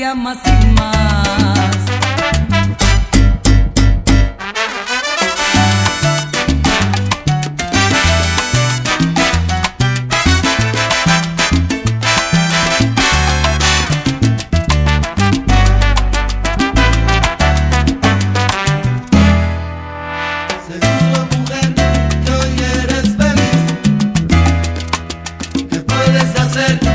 llama sin más. Que puedes hacer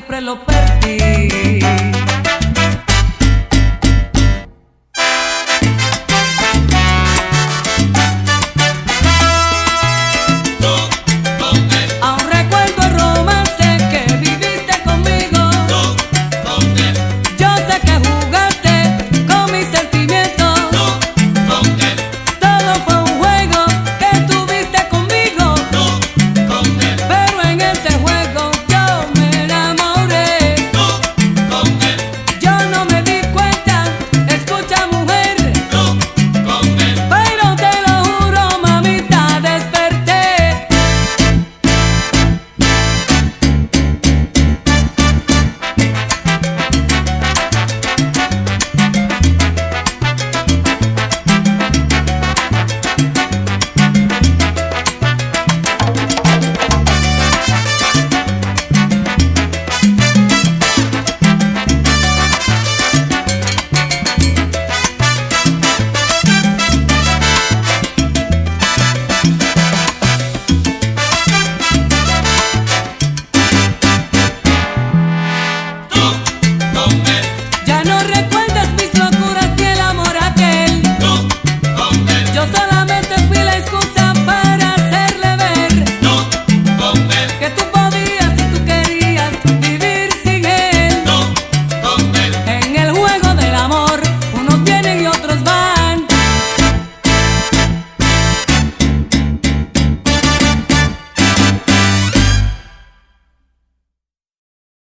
siempre lo perdí.